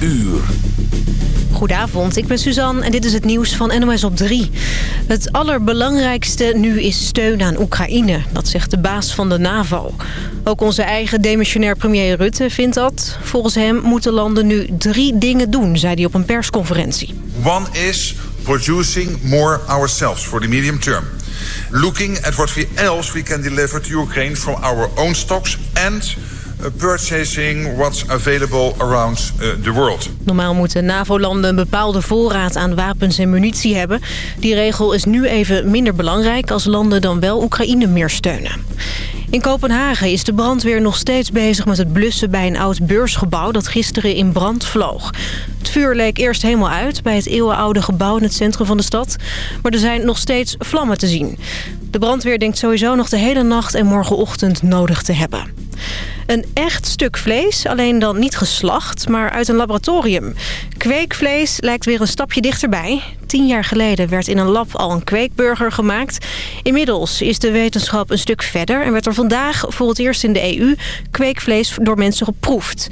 uur. Goedenavond, ik ben Suzanne en dit is het nieuws van NOS op 3. Het allerbelangrijkste nu is steun aan Oekraïne, dat zegt de baas van de NAVO. Ook onze eigen demissionair premier Rutte vindt dat. Volgens hem moeten landen nu drie dingen doen, zei hij op een persconferentie. One is producing more ourselves for the medium term. Looking at what else we can deliver to Ukraine from our own stocks and purchasing what's available around uh, the world. Normaal moeten NAVO-landen een bepaalde voorraad aan wapens en munitie hebben. Die regel is nu even minder belangrijk als landen dan wel Oekraïne meer steunen. In Kopenhagen is de brandweer nog steeds bezig met het blussen bij een oud beursgebouw dat gisteren in brand vloog. Het vuur leek eerst helemaal uit bij het eeuwenoude gebouw in het centrum van de stad. Maar er zijn nog steeds vlammen te zien. De brandweer denkt sowieso nog de hele nacht en morgenochtend nodig te hebben. Een echt stuk vlees, alleen dan niet geslacht, maar uit een laboratorium. Kweekvlees lijkt weer een stapje dichterbij. Tien jaar geleden werd in een lab al een kweekburger gemaakt. Inmiddels is de wetenschap een stuk verder... en werd er vandaag voor het eerst in de EU kweekvlees door mensen geproefd.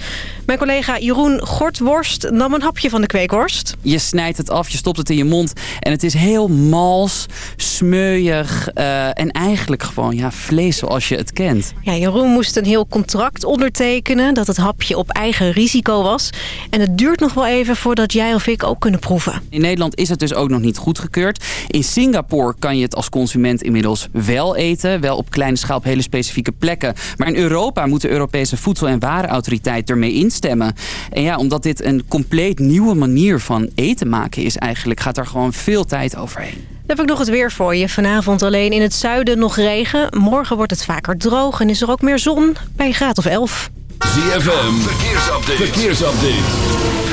Mijn collega Jeroen Gortworst nam een hapje van de kweekworst. Je snijdt het af, je stopt het in je mond en het is heel mals, smeuig uh, en eigenlijk gewoon ja, vlees zoals je het kent. Ja, Jeroen moest een heel contract ondertekenen dat het hapje op eigen risico was. En het duurt nog wel even voordat jij of ik ook kunnen proeven. In Nederland is het dus ook nog niet goedgekeurd. In Singapore kan je het als consument inmiddels wel eten. Wel op kleine schaal op hele specifieke plekken. Maar in Europa moet de Europese Voedsel- en Warenautoriteit ermee instemmen. En ja, omdat dit een compleet nieuwe manier van eten maken is eigenlijk... gaat er gewoon veel tijd overheen. Dan heb ik nog het weer voor je. Vanavond alleen in het zuiden nog regen. Morgen wordt het vaker droog en is er ook meer zon bij graad of 11. ZFM, verkeersupdate. verkeersupdate.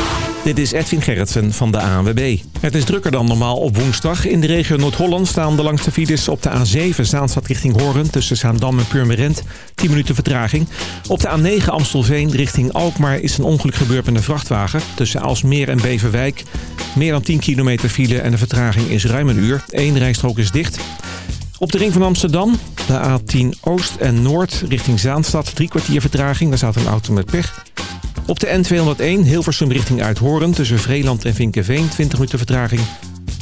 Dit is Edwin Gerritsen van de ANWB. Het is drukker dan normaal op woensdag. In de regio Noord-Holland staan de langste files op de A7 Zaanstad richting Hoorn... tussen Zaandam en Purmerend. 10 minuten vertraging. Op de A9 Amstelveen richting Alkmaar is een ongeluk gebeurd met een vrachtwagen... tussen Alsmeer en Beverwijk. Meer dan 10 kilometer file en de vertraging is ruim een uur. Eén rijstrook is dicht. Op de ring van Amsterdam, de A10 Oost en Noord richting Zaanstad... drie kwartier vertraging, daar staat een auto met pech... Op de N201 Hilversum richting Uithoren tussen Vreeland en Vinkenveen 20 minuten vertraging.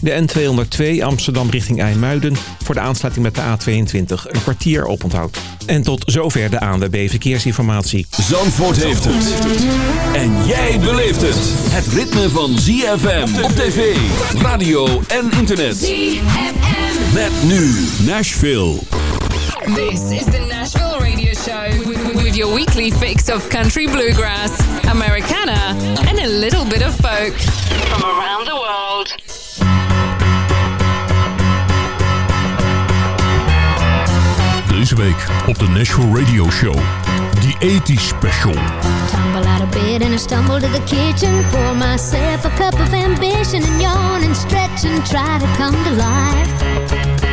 De N202 Amsterdam richting IJmuiden voor de aansluiting met de A22 een kwartier oponthoud. En tot zover de ANWB Verkeersinformatie. Zandvoort heeft het. En jij beleeft het. Het ritme van ZFM op tv, radio en internet. ZFM. Met nu Nashville. This is the Nashville Radio Show with your weekly fix of country bluegrass, Americana, and a little bit of folk from around the world. Deze week op de Nashville Radio Show. The 80s Special. Tumble out of bed and I stumble to the kitchen. Pour myself a cup of ambition and yawn and stretch and try to come to life.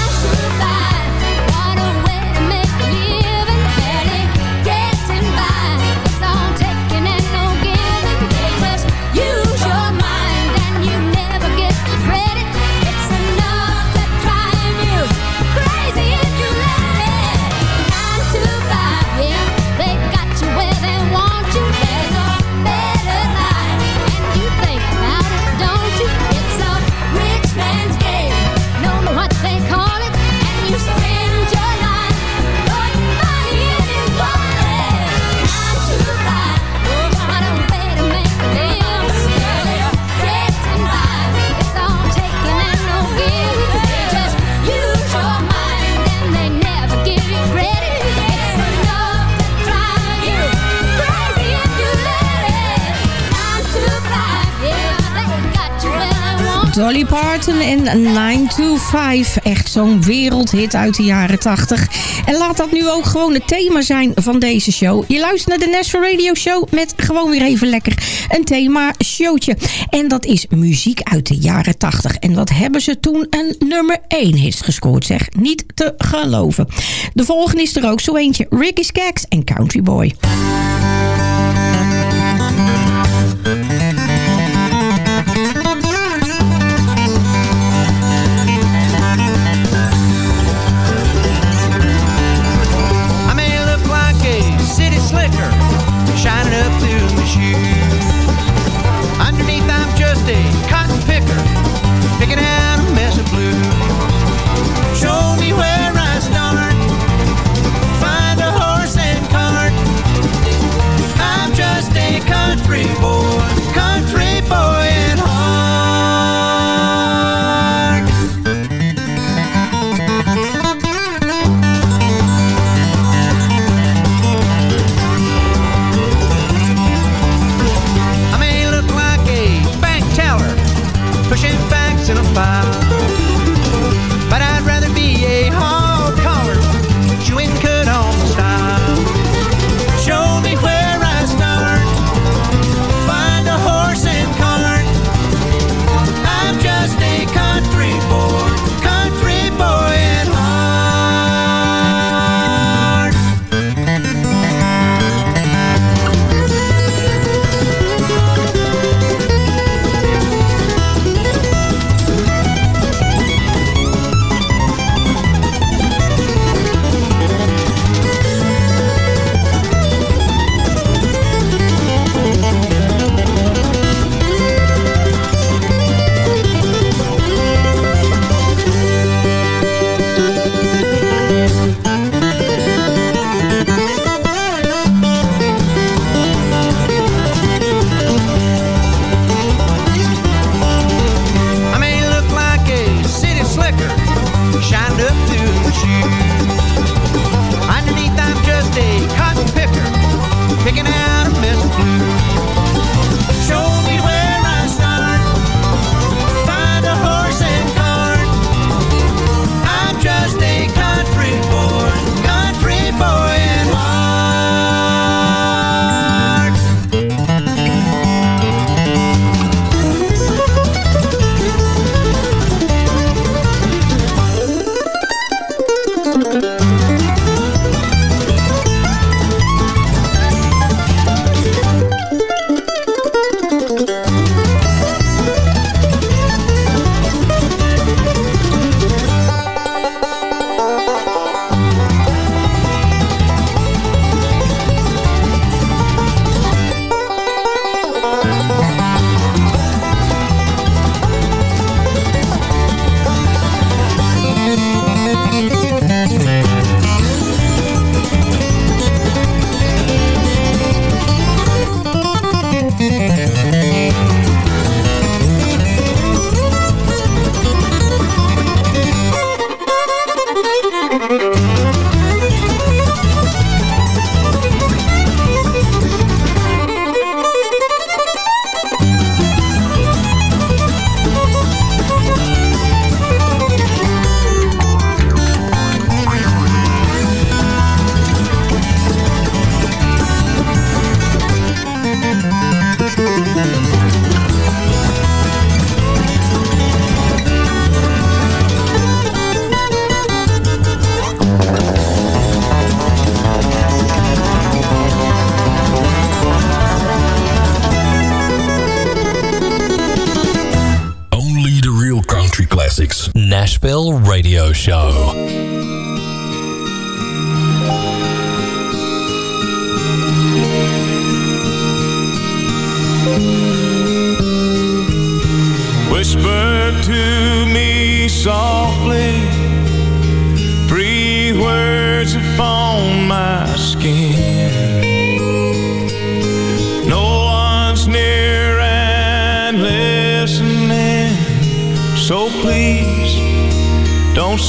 Dolly Parton in 9 to 5. Echt zo'n wereldhit uit de jaren 80. En laat dat nu ook gewoon het thema zijn van deze show. Je luistert naar de Nashville Radio Show met gewoon weer even lekker een thema showtje. En dat is muziek uit de jaren 80. En wat hebben ze toen een nummer 1 hit gescoord zeg. Niet te geloven. De volgende is er ook zo eentje. Ricky Skaggs en Country Boy.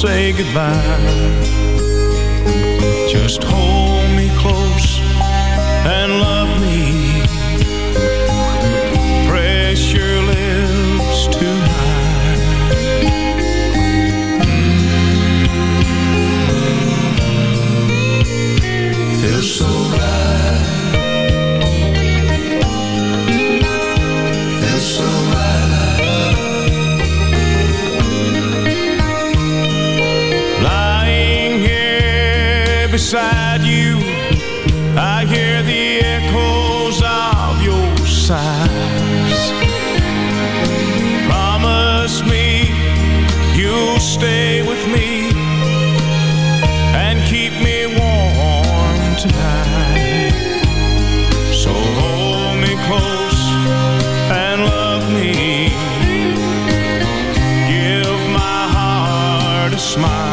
Say goodbye. smaak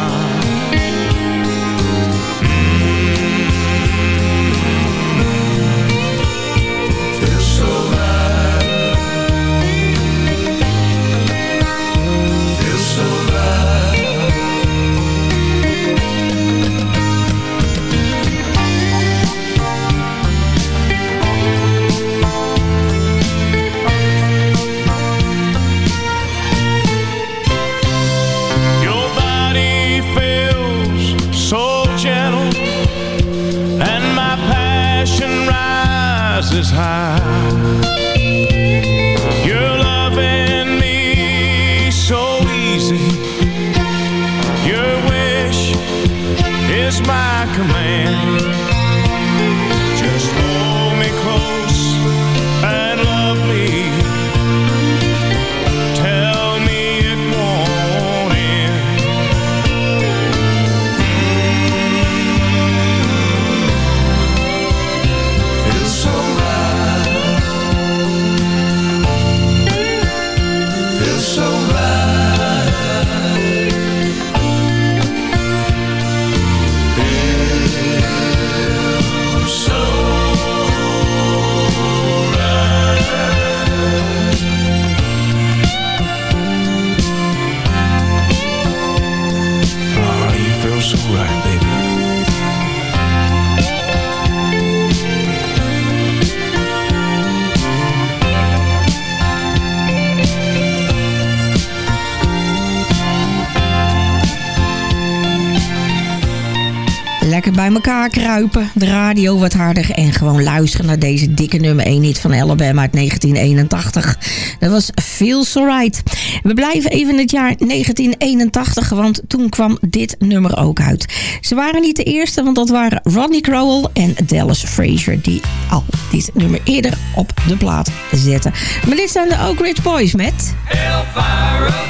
radio wat harder. En gewoon luisteren naar deze dikke nummer 1 hit van Alabama uit 1981. Dat was Feels right. We blijven even in het jaar 1981, want toen kwam dit nummer ook uit. Ze waren niet de eerste, want dat waren Ronnie Crowell en Dallas Frazier... die al dit nummer eerder op de plaat zetten. Maar dit zijn de Oak Ridge Boys met... Elvira.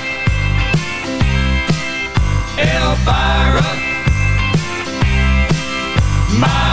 Elvira. My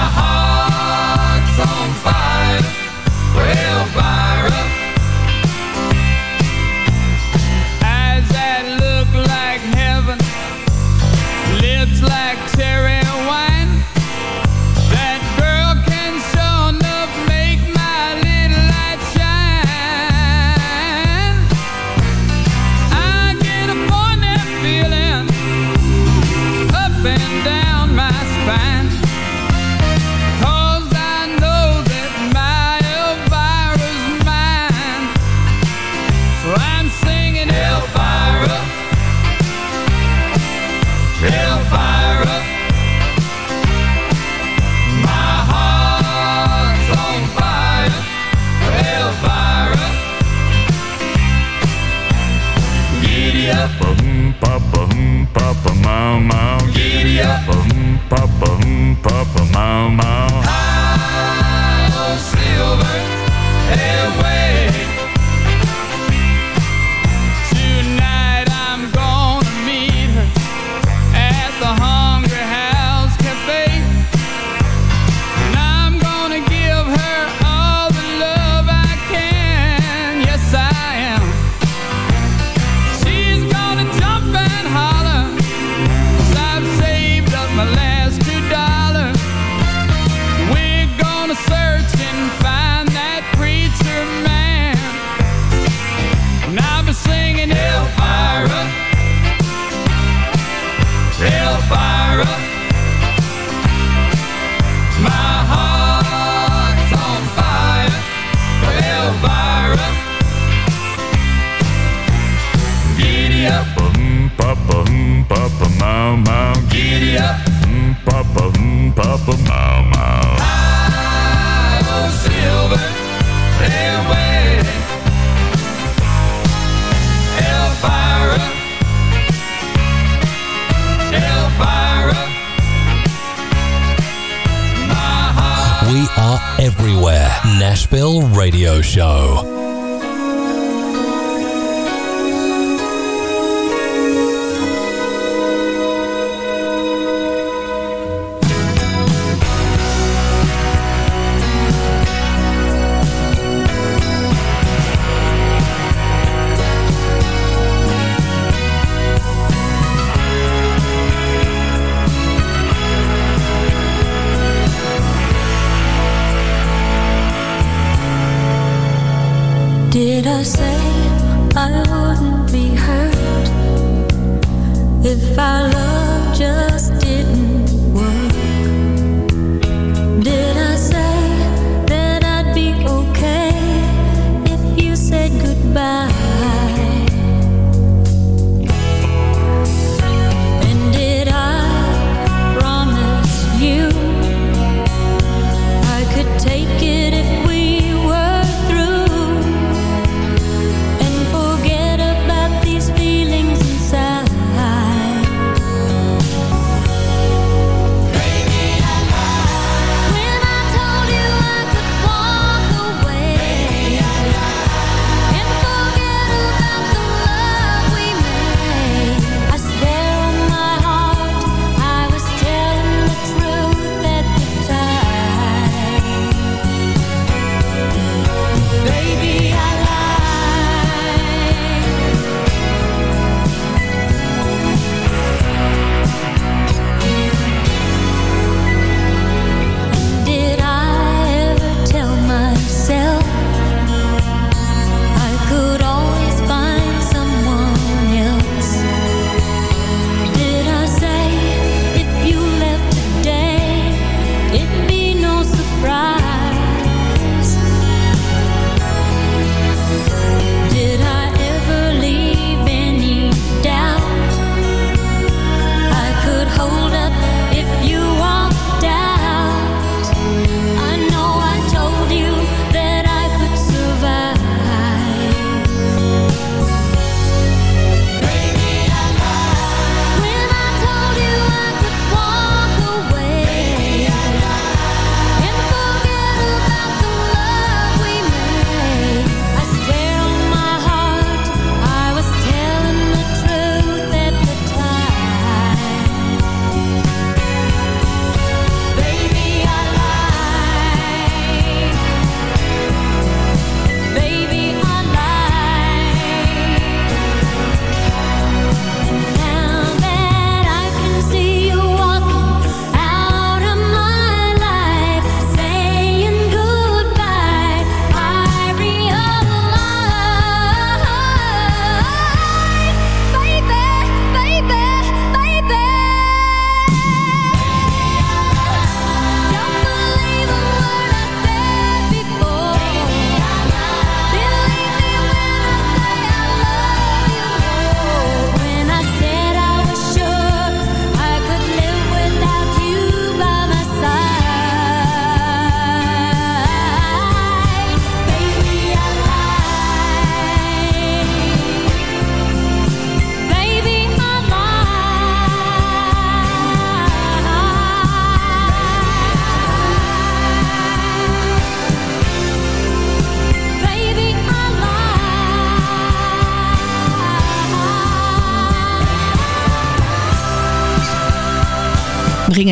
papa, papa, mama.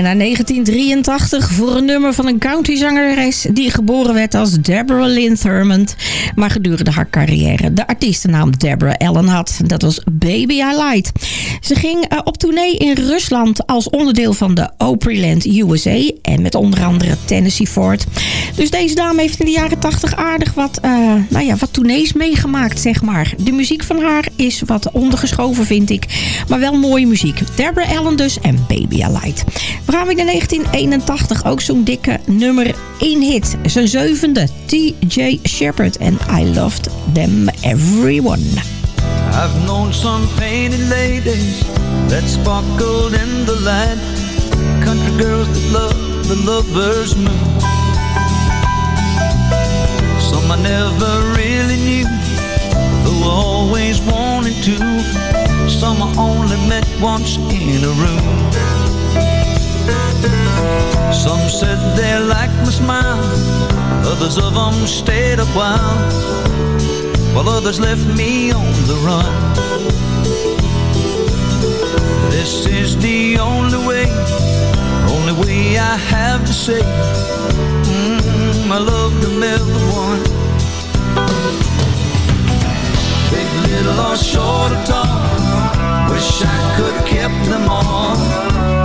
Naar 1983 voor een nummer van een countryzangeres... die geboren werd als Deborah Lynn Thurmond... maar gedurende haar carrière de artiestennaam Deborah Allen had. Dat was Baby I Lied. Ze ging eh, op tournee in Rusland als onderdeel van de Opryland USA... en met onder andere Tennessee Ford. Dus deze dame heeft in de jaren 80 aardig wat, eh, nou ja, wat tournees meegemaakt, zeg maar. De muziek van haar is wat ondergeschoven, vind ik. Maar wel mooie muziek. Deborah Allen dus en Baby I Lied. We gaan weer naar 1981. Ook zo'n dikke nummer 1 hit. Zijn zevende. T.J. Shepard en I Loved Them Everyone. I've known some painted ladies that sparkled in the light. Country girls that love the lover's moon. Some I never really knew, I always wanted to. Some I only met once in a room. Some said they liked my smile Others of them stayed a while While others left me on the run. This is the only way Only way I have to say mm -hmm, I love them everyone Big, little or short or tall Wish I could kept them all.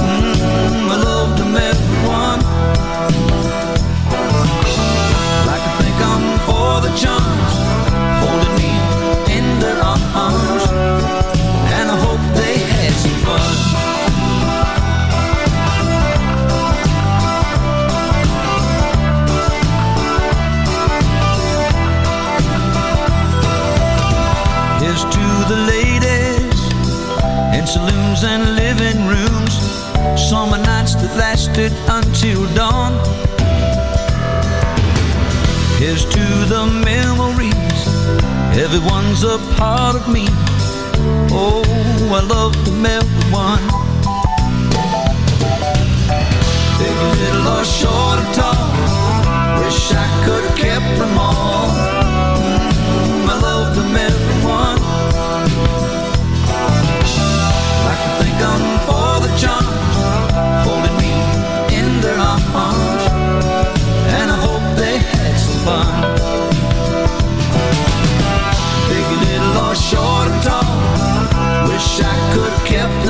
bedrooms and living rooms. Summer nights that lasted until dawn. Here's to the memories. Everyone's a part of me. Oh, I love them melt one Big, little or short or tall Wish I could have kept them all. Mm, I love the wish I could have kept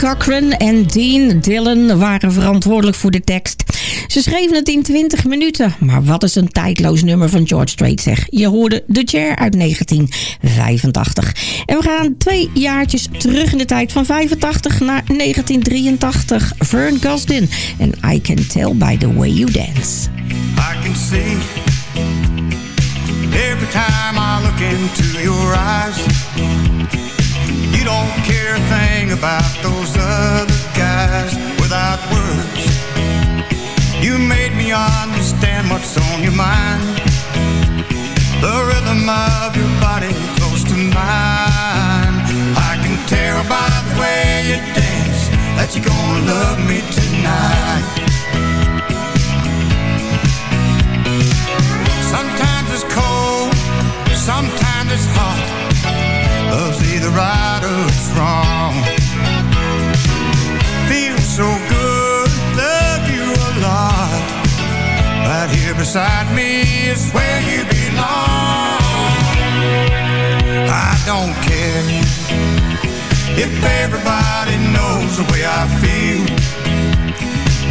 Cochran en Dean Dillon waren verantwoordelijk voor de tekst. Ze schreven het in 20 minuten. Maar wat is een tijdloos nummer van George Strait zeg. Je hoorde The Chair uit 1985. En we gaan twee jaartjes terug in de tijd van 85 naar 1983. Vern Gosdin en I Can Tell By The Way You Dance. I can see every time I look into your eyes. You don't care a thing about those other guys without words. You made me understand what's on your mind. The rhythm of your body close to mine. I can tell by the way you dance that you're gonna love me tonight. Sometimes it's cold, sometimes it's hot. Love's either right or it's wrong. Feels so good, love you a lot. Right here beside me is where you belong. I don't care if everybody knows the way I feel.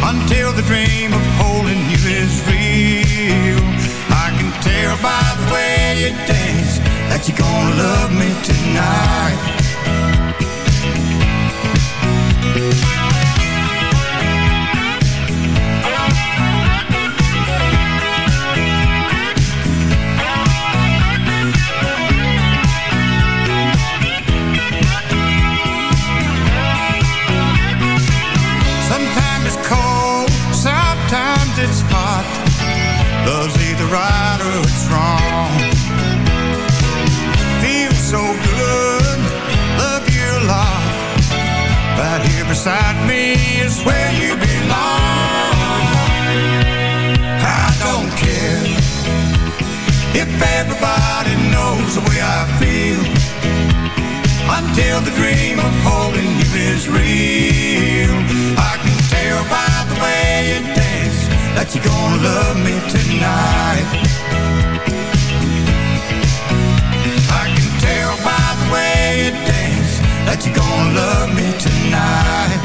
Until the dream of holding you is real. I can tell by the way you dance that you're gonna love me tonight. Sometimes it's cold, sometimes it's hot. Love's either right or it's wrong. So good, love you a lot. Right here beside me is where you belong. I don't care if everybody knows the way I feel. Until the dream of holding you is real. I can tell by the way you dance that you're gonna love me tonight. That you're gonna love me tonight.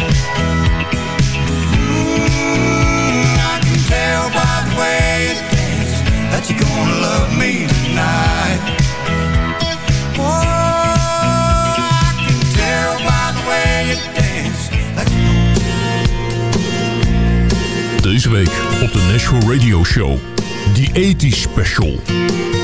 Mm, I can tell by the way you dance that you're gonna love me tonight. Oh, I can tell by the way you dance that Deze week op de Nashville Radio Show. The 80s Special.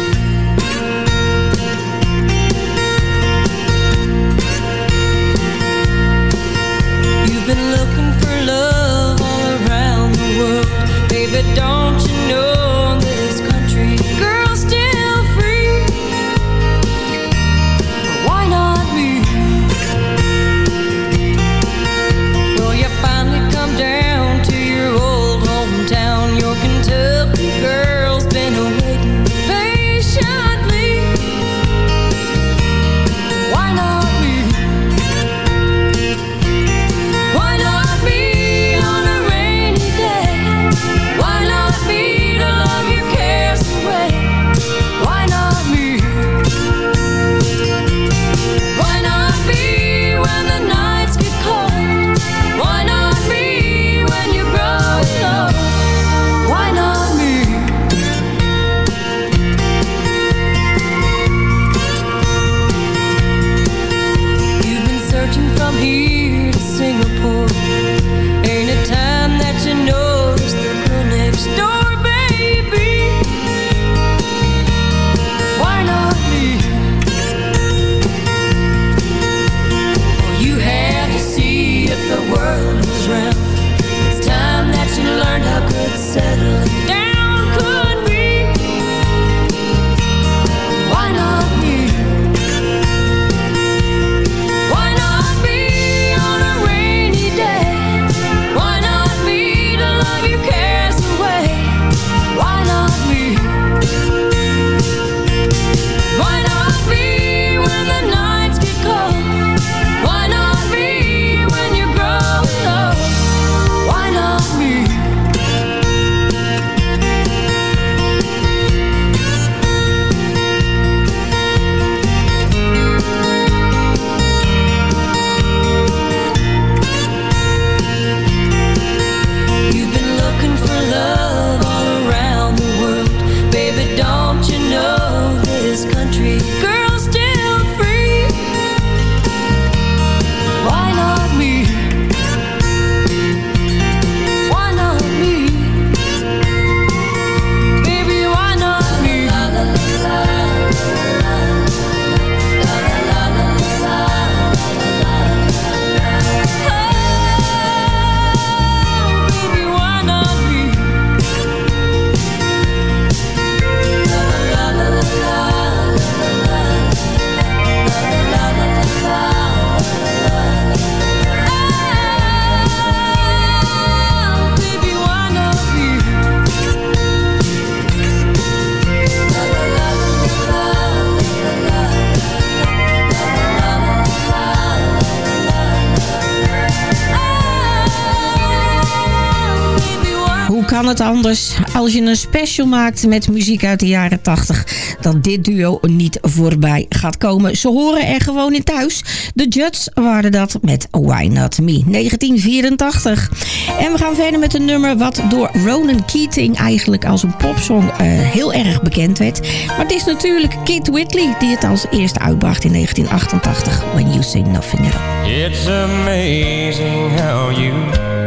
wat anders als je een special maakt met muziek uit de jaren 80. Dat dit duo niet voorbij gaat komen. Ze horen er gewoon in thuis. De Judds waren dat met Why Not Me 1984. En we gaan verder met een nummer wat door Ronan Keating eigenlijk als een popsong eh, heel erg bekend werd. Maar het is natuurlijk Kit Whitley die het als eerste uitbracht in 1988. When You Say Nothing At All. It's amazing how you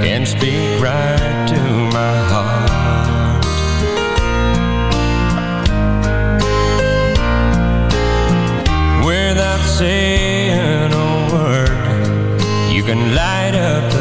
can speak right can light up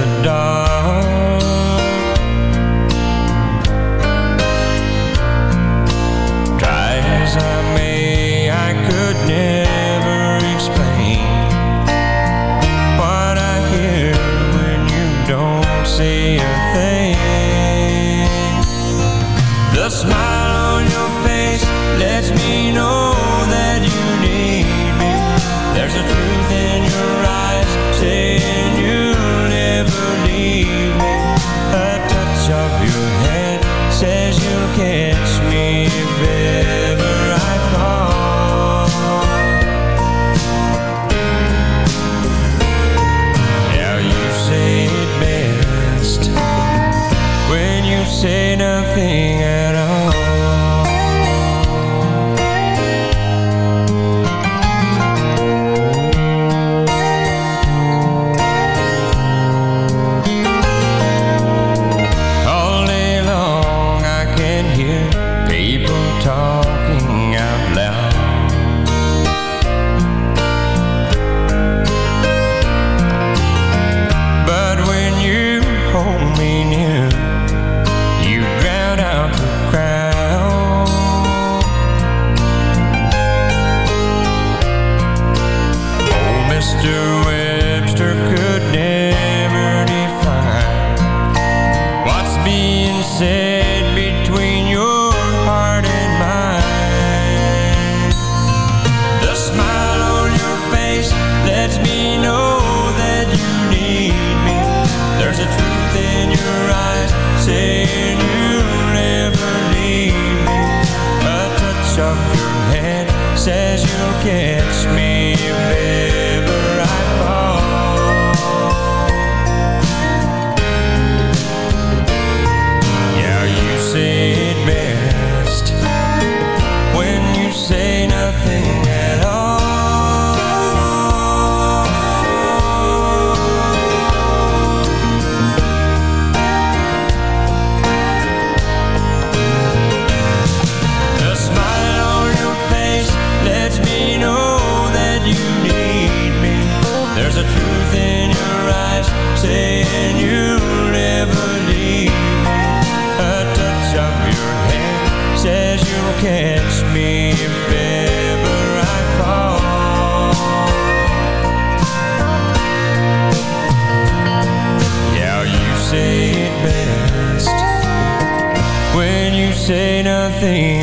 you'll catch me if ever I fall. Yeah, you say it best When you say nothing.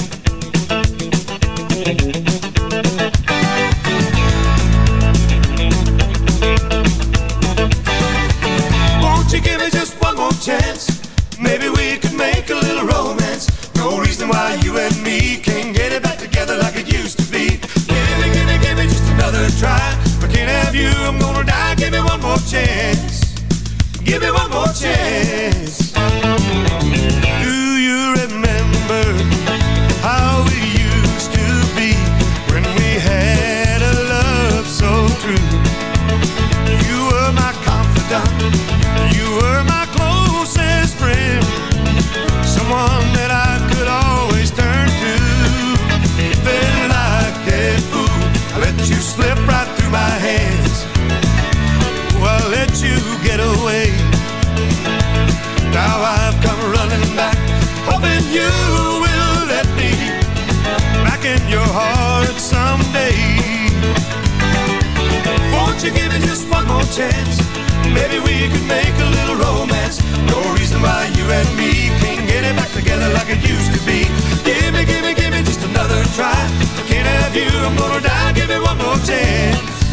More chance.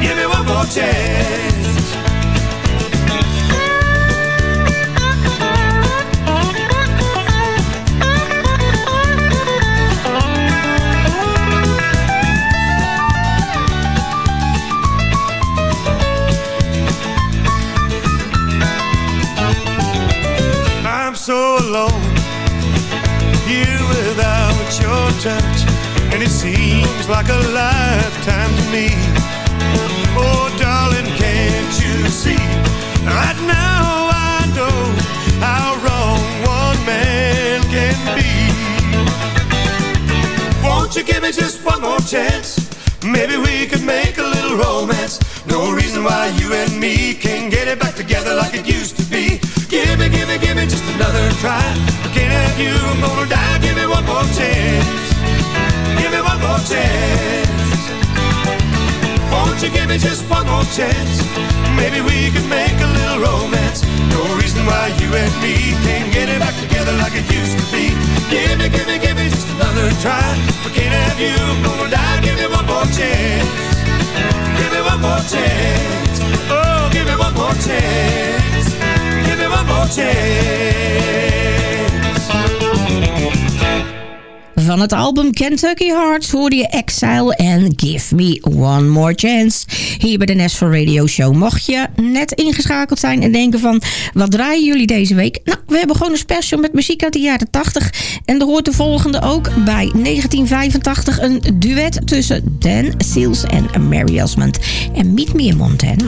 Give me one more chance. I'm so alone here without your touch, and it seems like a lifetime to me. Oh, darling, can't you see? Right now I know how wrong one man can be. Won't you give me just one more chance? Maybe we could make a little romance. No reason why you and me can't get it back together like it used to be. Give me, give me, give me just another try. I can't have you, I'm gonna die. Give me one more chance. Give me one more chance. Won't you give me just one more chance? Maybe we could make a little romance. No reason why you and me can't get it back together like it used to be. Give me, give me, give me just another try. I can't have you, I'm gonna die. Give me one more chance. Give me one more chance. Oh, give me one more chance. Give me one more chance. Van het album Kentucky Hearts hoorde je Exile en Give Me One More Chance. Hier bij de Nashville Radio Show. Mocht je net ingeschakeld zijn en denken van... wat draaien jullie deze week? Nou, we hebben gewoon een special met muziek uit de jaren 80. En er hoort de volgende ook bij 1985 een duet tussen Dan Seals en Mary Osmond. En Meet Me in Montana.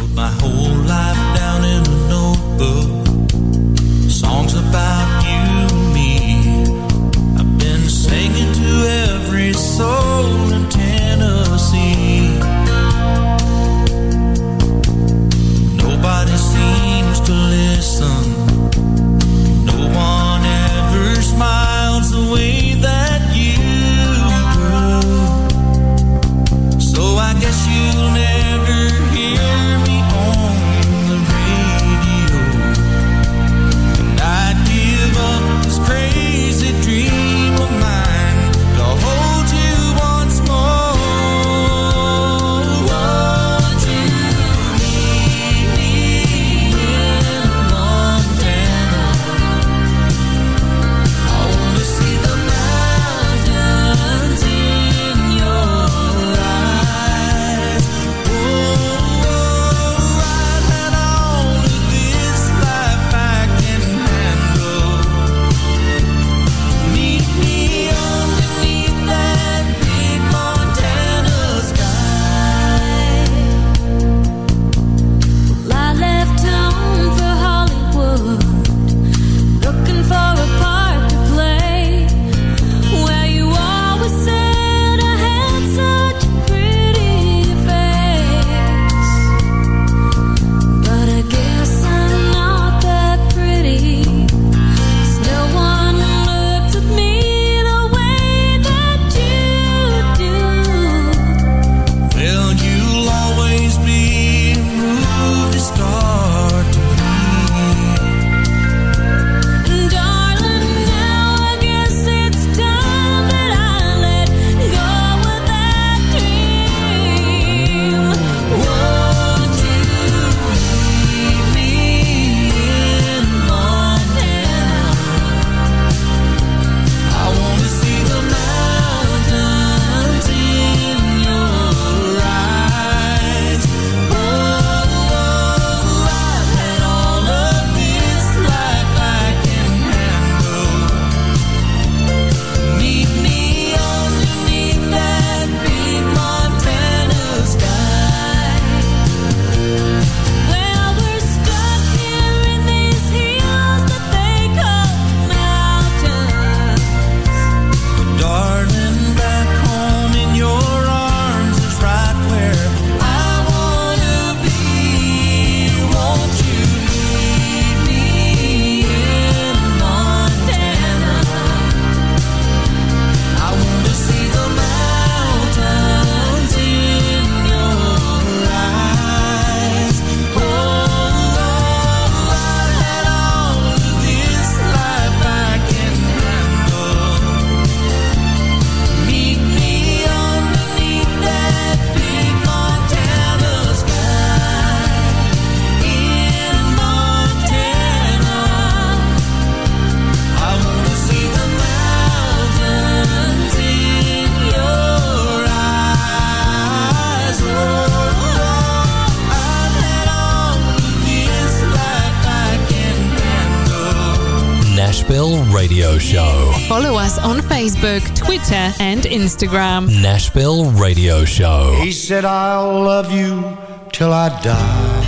Twitter, and Instagram. Nashville Radio Show. He said, I'll love you till I die.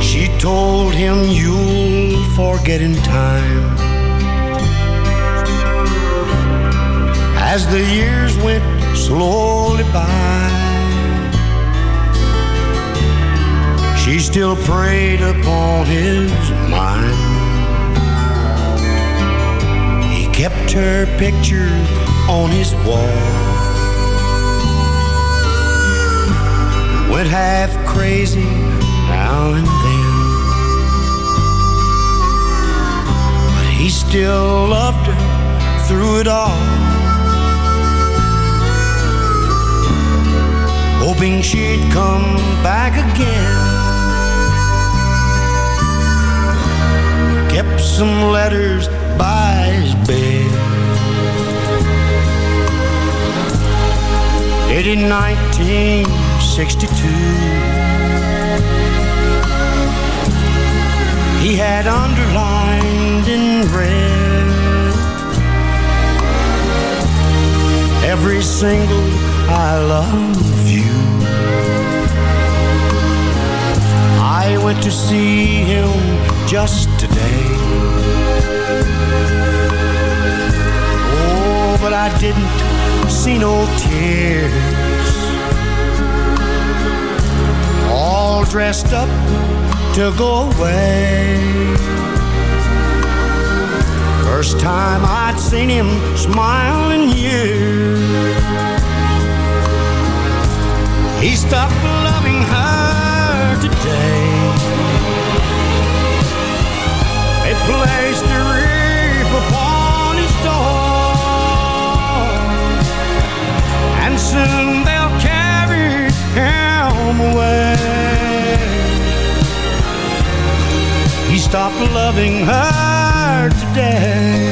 She told him, You'll forget in time. As the years went slowly by, she still preyed upon his mind. Kept her picture on his wall. Went half crazy now and then. But he still loved her through it all. Hoping she'd come back again. Kept some letters by his bed. Dated 1962. He had underlined in red every single I love you. I went to see him just today. But I didn't see no tears. All dressed up to go away. First time I'd seen him smile in years. He stopped loving her today. They placed a loving her today.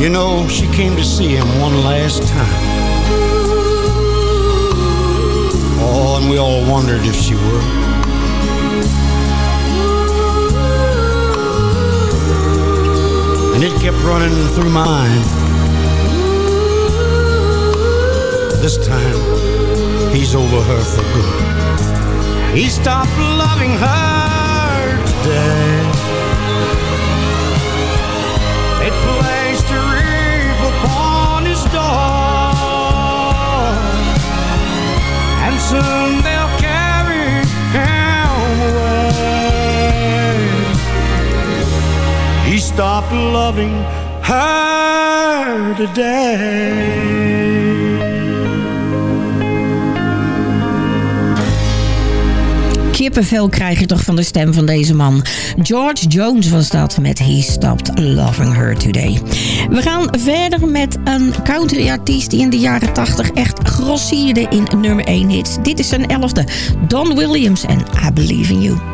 You know, she came to see him one last time. Oh, and we all wondered if she would. And it kept running through my mind. This time, he's over her for good. He stopped loving her today. It placed a wreath upon his door, and soon they'll carry him away. He stopped loving her today. Kippenvel krijg je toch van de stem van deze man. George Jones was dat met He Stopped Loving Her Today. We gaan verder met een countryartiest die in de jaren 80 echt grossierde in nummer 1 hits. Dit is zijn elfde, Don Williams en I Believe in You.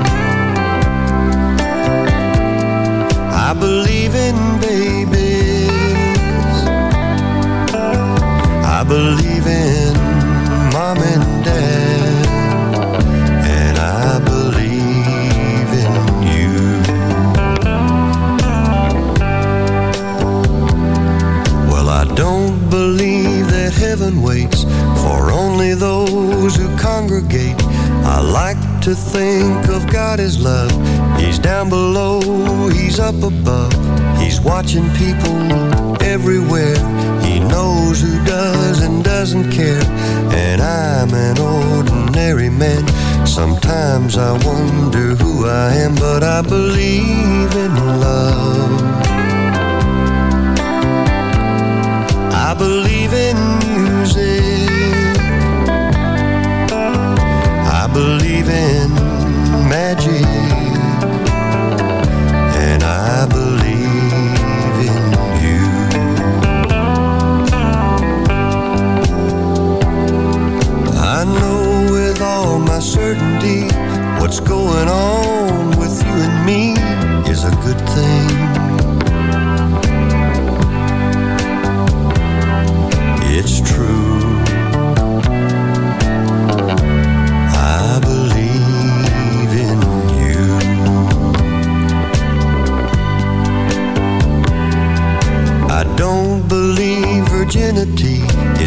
I believe in babies. I believe in mom and dad. And I believe in you. Well, I don't believe that heaven waits for only those who congregate. I like to think of God as love. Down below, he's up above. He's watching people everywhere. He knows who does and doesn't care. And I'm an ordinary man Sometimes I wonder who I am, but I believe in love. I believe in music. I believe in magic. My certainty what's going on with you and me is a good thing. It's true. I believe in you. I don't believe virginity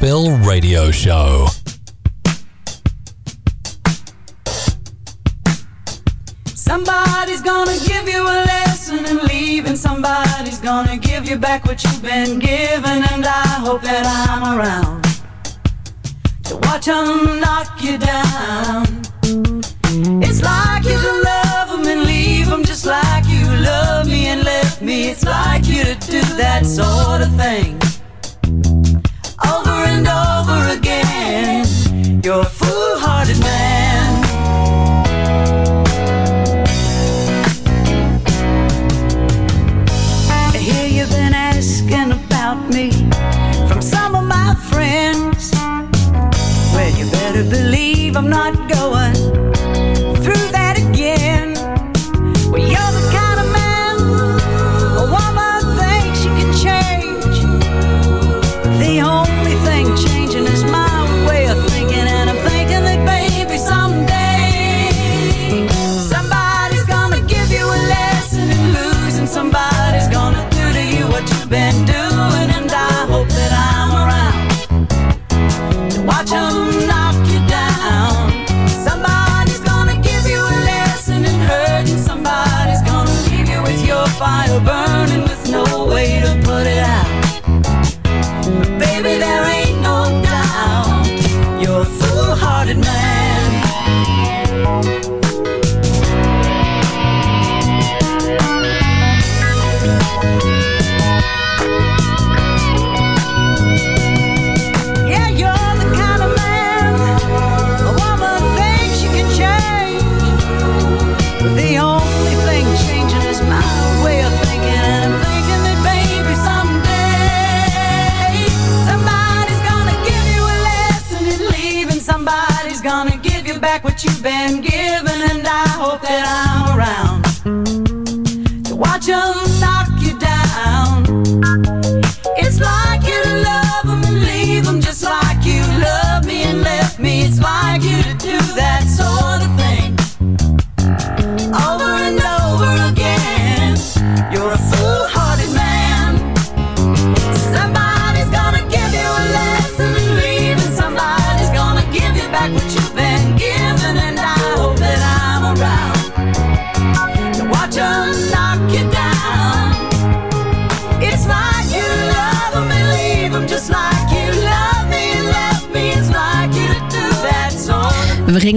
Nashville Radio Show. Somebody's gonna give you a lesson in leaving. Somebody's gonna give you back what you've been given. And I hope that I'm around to watch them knock you down. It's like you to love them and leave them just like you love me and left me. It's like you to do that sort of thing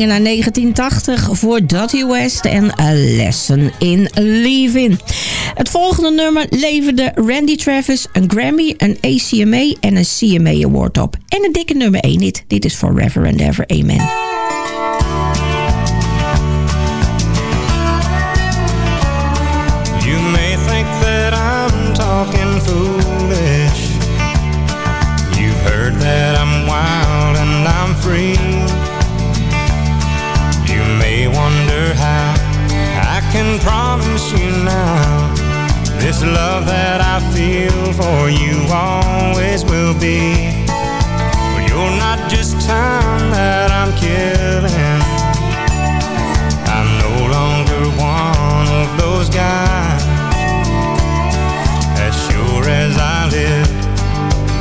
gingen naar 1980 voor Dottie West en A Lesson in Living. Het volgende nummer leverde Randy Travis een Grammy, een ACMA en een CMA Award op. En een dikke nummer 1 hit. Dit is voor Reverend Ever Amen. This love that I feel for you always will be. But you're not just time that I'm killing. I'm no longer one of those guys. As sure as I live,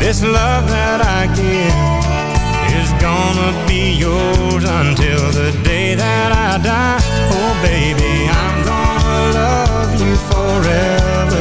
this love that I give is gonna be yours until the day that I die. Oh, baby, I'm gonna love you forever.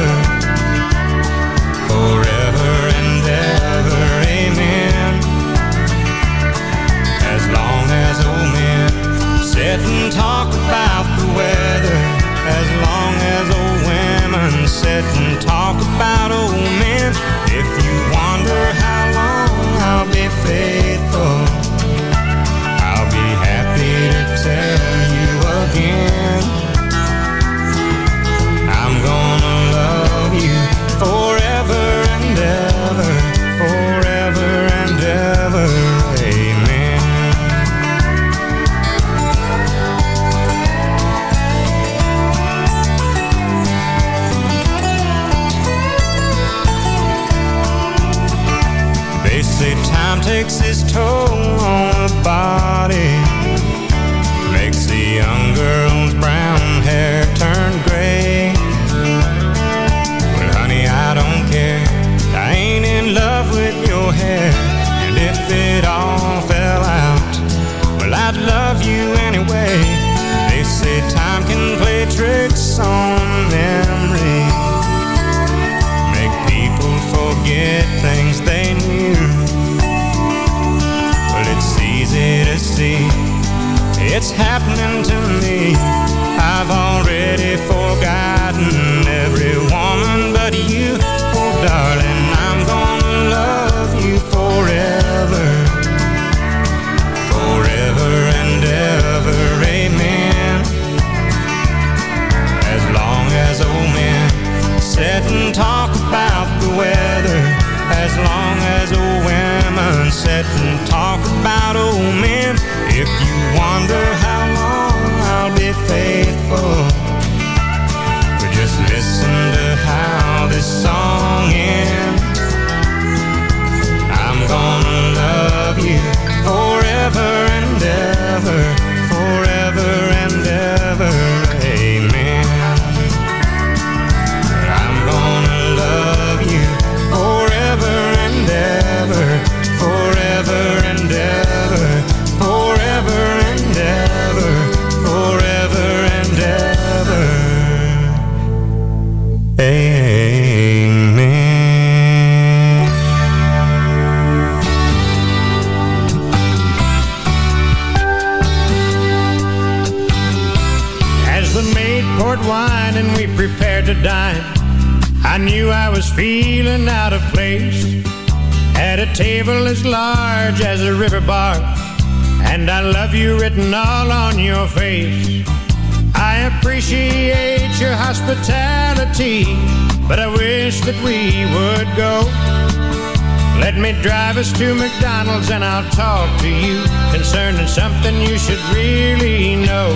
Sit and talk about the weather. As long as old women sit and talk about old men. If you wonder how long I'll be faithful, takes But just listen to how this song to McDonald's and I'll talk to you concerning something you should really know.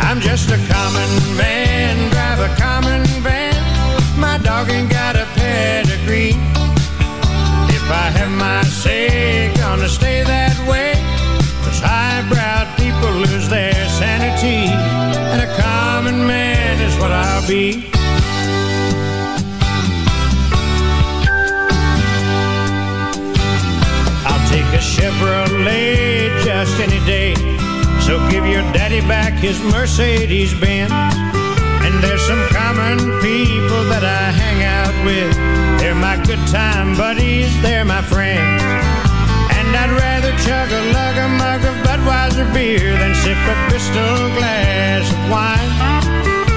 I'm just a common man, drive a common van. My dog ain't got a pedigree. If I have my say, gonna stay that way. Cause highbrow people lose their sanity. And a common man is what I'll be. A Chevrolet just any day. So give your daddy back his Mercedes Benz. And there's some common people that I hang out with. They're my good time buddies, they're my friends. And I'd rather chug a lug a mug of Budweiser beer, than sip a crystal glass of wine.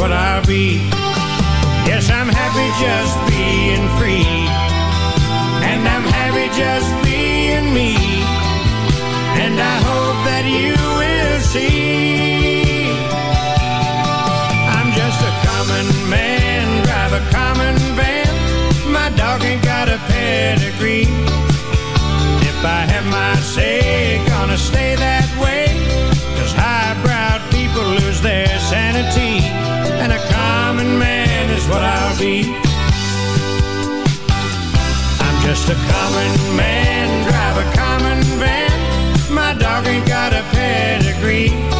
What I'll be. Yes, I'm happy just being free. And I'm happy just being me. And I hope that you will see. I'm just a common man, drive a common van. My dog ain't got a pedigree. If I have my say, gonna stay that way. Cause highbrow people lose their sanity. Common man is what I'll be. I'm just a common man, drive a common van. My dog ain't got a pedigree.